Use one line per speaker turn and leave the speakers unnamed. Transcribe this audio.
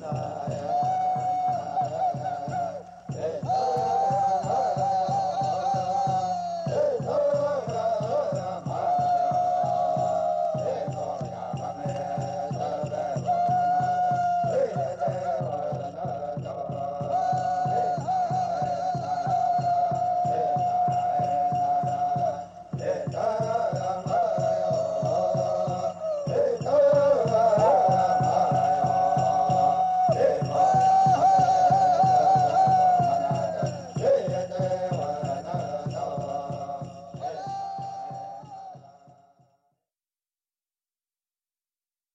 Shivaya.